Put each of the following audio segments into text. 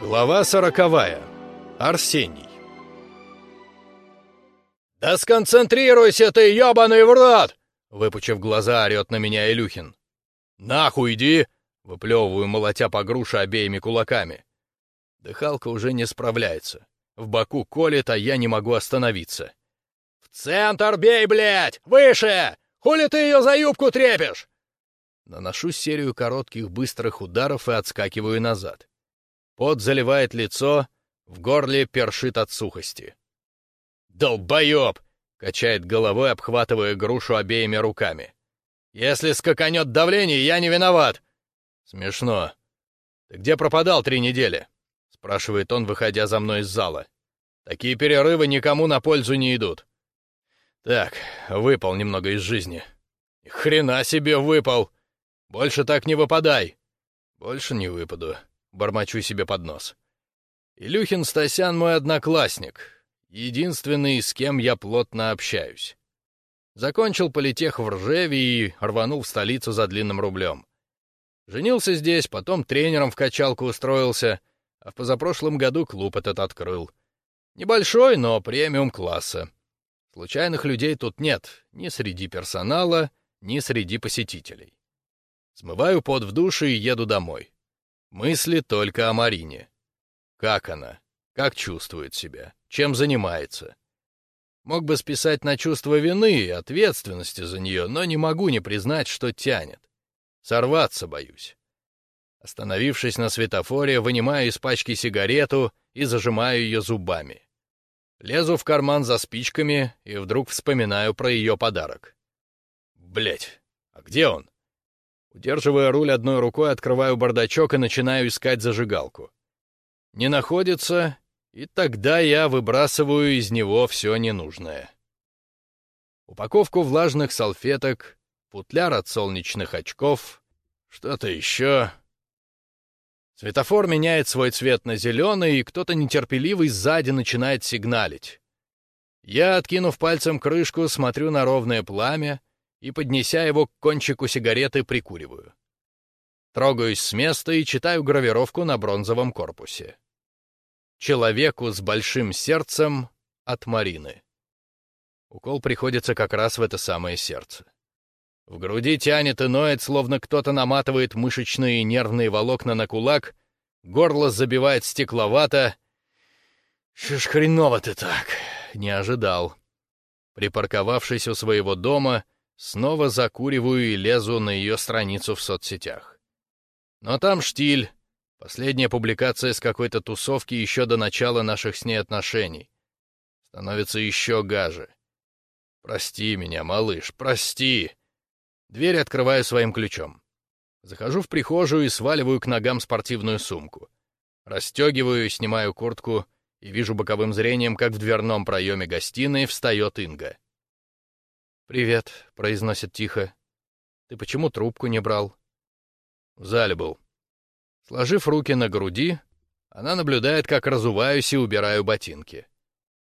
Глава сороковая. Арсений. «Да сконцентрируйся ты, ёбаный в рот!» Выпучив глаза, орёт на меня Илюхин. «Нахуй иди!» — выплевываю, молотя по груше обеими кулаками. Дыхалка уже не справляется. В боку колет, а я не могу остановиться. «В центр бей, блядь! Выше! Хули ты ее за юбку трепишь?» Наношу серию коротких быстрых ударов и отскакиваю назад. Пот заливает лицо, в горле першит от сухости. «Долбоеб!» — качает головой, обхватывая грушу обеими руками. «Если скаканет давление, я не виноват!» «Смешно. Ты где пропадал три недели?» — спрашивает он, выходя за мной из зала. «Такие перерывы никому на пользу не идут». «Так, выпал немного из жизни». «Хрена себе выпал! Больше так не выпадай!» «Больше не выпаду», бормочу себе под нос. Илюхин Стасян мой одноклассник, единственный, с кем я плотно общаюсь. Закончил политех в Ржеве и рванул в столицу за длинным рублем. Женился здесь, потом тренером в качалку устроился, а в позапрошлом году клуб этот открыл. Небольшой, но премиум класса. Случайных людей тут нет, ни среди персонала, ни среди посетителей. Смываю пот в душе и еду домой. Мысли только о Марине. Как она? Как чувствует себя? Чем занимается? Мог бы списать на чувство вины и ответственности за нее, но не могу не признать, что тянет. Сорваться боюсь. Остановившись на светофоре, вынимаю из пачки сигарету и зажимаю ее зубами. Лезу в карман за спичками и вдруг вспоминаю про ее подарок. Блять, а где он? Удерживая руль одной рукой, открываю бардачок и начинаю искать зажигалку. Не находится, и тогда я выбрасываю из него все ненужное. Упаковку влажных салфеток, футляр от солнечных очков, что-то еще. Светофор меняет свой цвет на зеленый, и кто-то нетерпеливый сзади начинает сигналить. Я, откинув пальцем крышку, смотрю на ровное пламя, и, поднеся его к кончику сигареты, прикуриваю. Трогаюсь с места и читаю гравировку на бронзовом корпусе. «Человеку с большим сердцем от Марины». Укол приходится как раз в это самое сердце. В груди тянет и ноет, словно кто-то наматывает мышечные и нервные волокна на кулак, горло забивает стекловато. «Что ж хреново ты так?» Не ожидал. Припарковавшись у своего дома, Снова закуриваю и лезу на ее страницу в соцсетях. Но там штиль. Последняя публикация с какой-то тусовки еще до начала наших с ней отношений. Становится еще гаже. Прости меня, малыш, прости. Дверь открываю своим ключом. Захожу в прихожую и сваливаю к ногам спортивную сумку. Расстегиваю, снимаю куртку и вижу боковым зрением, как в дверном проеме гостиной встает Инга. «Привет», — произносит тихо. «Ты почему трубку не брал?» «В зале был». Сложив руки на груди, она наблюдает, как разуваюсь и убираю ботинки.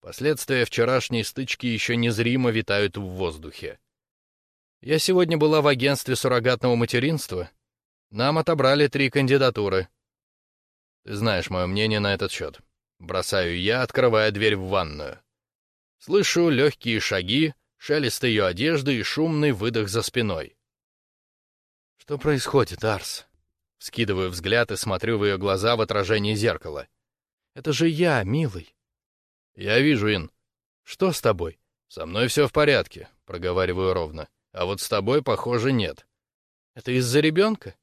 Последствия вчерашней стычки еще незримо витают в воздухе. Я сегодня была в агентстве суррогатного материнства. Нам отобрали три кандидатуры. Ты знаешь мое мнение на этот счет. Бросаю я, открывая дверь в ванную. Слышу легкие шаги, шелест ее одежды и шумный выдох за спиной. «Что происходит, Арс?» Скидываю взгляд и смотрю в ее глаза в отражении зеркала. «Это же я, милый». «Я вижу, Ин. Что с тобой?» «Со мной все в порядке», — проговариваю ровно. «А вот с тобой, похоже, нет». «Это из-за ребенка?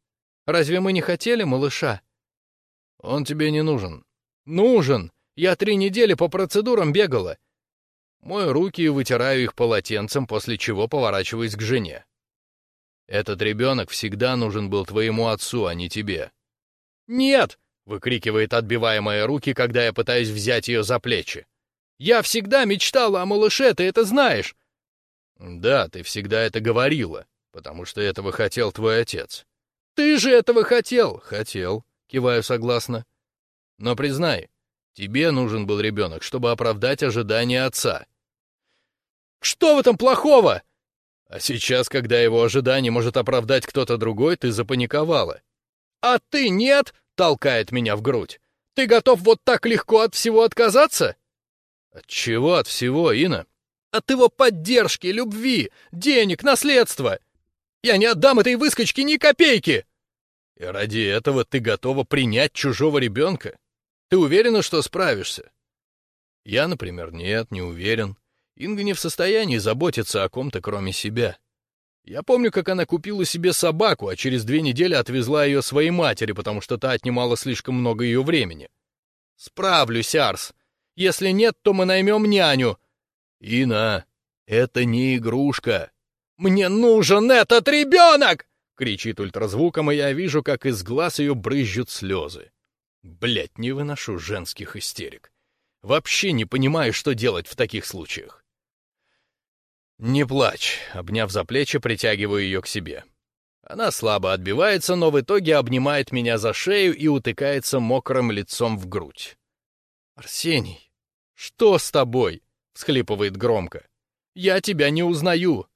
Разве мы не хотели малыша?» «Он тебе не нужен». «Нужен! Я три недели по процедурам бегала. Мою руки и вытираю их полотенцем, после чего поворачиваюсь к жене. «Этот ребенок всегда нужен был твоему отцу, а не тебе». «Нет!» — выкрикивает, отбивая мои руки, когда я пытаюсь взять ее за плечи. «Я всегда мечтала о малыше, ты это знаешь!» «Да, ты всегда это говорила, потому что этого хотел твой отец». «Ты же этого хотел!» «Хотел», — киваю согласно. «Но признай, тебе нужен был ребенок, чтобы оправдать ожидания отца. Что в этом плохого? А сейчас, когда его ожидание может оправдать кто-то другой, ты запаниковала. А ты нет, толкает меня в грудь. Ты готов вот так легко от всего отказаться? От чего от всего, Ина? От его поддержки, любви, денег, наследства. Я не отдам этой выскочке ни копейки. И ради этого ты готова принять чужого ребенка? Ты уверена, что справишься? Я, например, нет, не уверен. Инга не в состоянии заботиться о ком-то, кроме себя. Я помню, как она купила себе собаку, а через две недели отвезла ее своей матери, потому что та отнимала слишком много ее времени. Справлюсь, Арс. Если нет, то мы наймем няню. Ина, это не игрушка. Мне нужен этот ребенок! Кричит ультразвуком, и я вижу, как из глаз ее брызжут слезы. Блять, не выношу женских истерик. Вообще не понимаю, что делать в таких случаях. «Не плачь», — обняв за плечи, притягиваю ее к себе. Она слабо отбивается, но в итоге обнимает меня за шею и утыкается мокрым лицом в грудь. «Арсений, что с тобой?» — всхлипывает громко. «Я тебя не узнаю».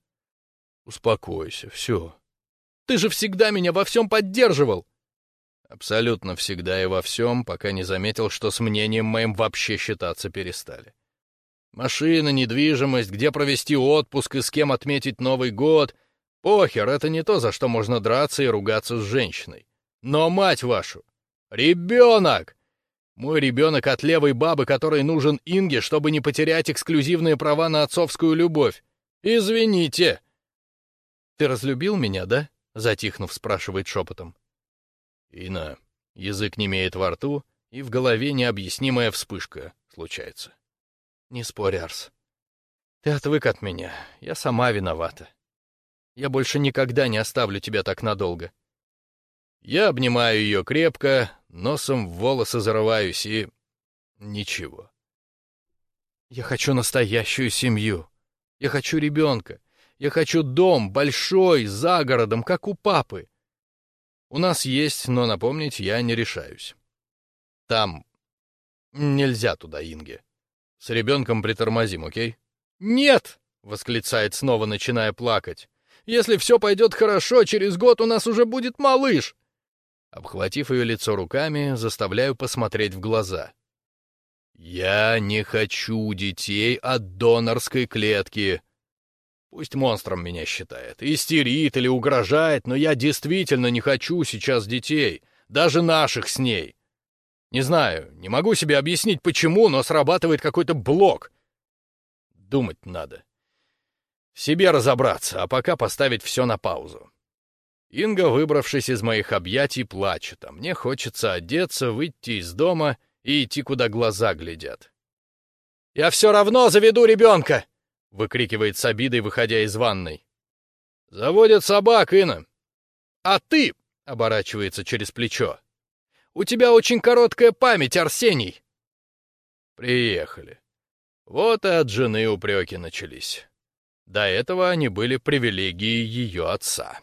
«Успокойся, все». «Ты же всегда меня во всем поддерживал». Абсолютно всегда и во всем, пока не заметил, что с мнением моим вообще считаться перестали. Машина, недвижимость, где провести отпуск и с кем отметить Новый год. Похер, это не то, за что можно драться и ругаться с женщиной. Но, мать вашу, ребенок! Мой ребенок от левой бабы, которой нужен Инге, чтобы не потерять эксклюзивные права на отцовскую любовь. Извините. Ты разлюбил меня, да? Затихнув, спрашивает шепотом. Ина, язык не имеет во рту, и в голове необъяснимая вспышка случается. Не спорь, Арс. Ты отвык от меня. Я сама виновата. Я больше никогда не оставлю тебя так надолго. Я обнимаю ее крепко, носом в волосы зарываюсь и... Ничего. Я хочу настоящую семью. Я хочу ребенка. Я хочу дом, большой, за городом, как у папы. У нас есть, но напомнить я не решаюсь. Там нельзя туда, Инге. С ребенком притормозим, окей? Нет! восклицает снова, начиная плакать. Если все пойдет хорошо, через год у нас уже будет малыш. Обхватив ее лицо руками, заставляю посмотреть в глаза. Я не хочу детей от донорской клетки. Пусть монстром меня считает, истерит или угрожает, но я действительно не хочу сейчас детей, даже наших с ней. Не знаю, не могу себе объяснить почему, но срабатывает какой-то блок. Думать надо. В себе разобраться, а пока поставить все на паузу. Инга, выбравшись из моих объятий, плачет, а мне хочется одеться, выйти из дома и идти, куда глаза глядят. «Я все равно заведу ребенка!» — выкрикивает с обидой, выходя из ванной. «Заводят собак, Инна!» «А ты!» — оборачивается через плечо. У тебя очень короткая память, Арсений!» Приехали. Вот и от жены упреки начались. До этого они были привилегией ее отца.